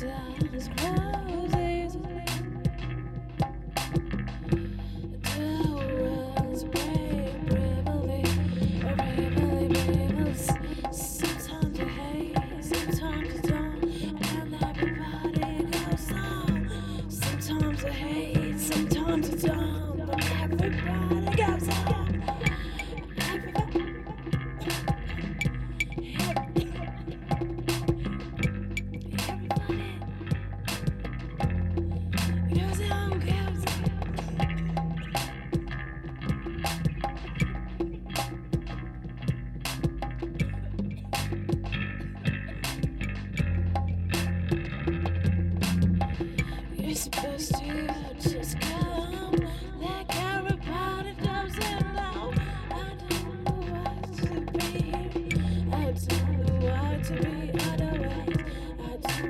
and I was crying.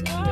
guitar.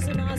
isn't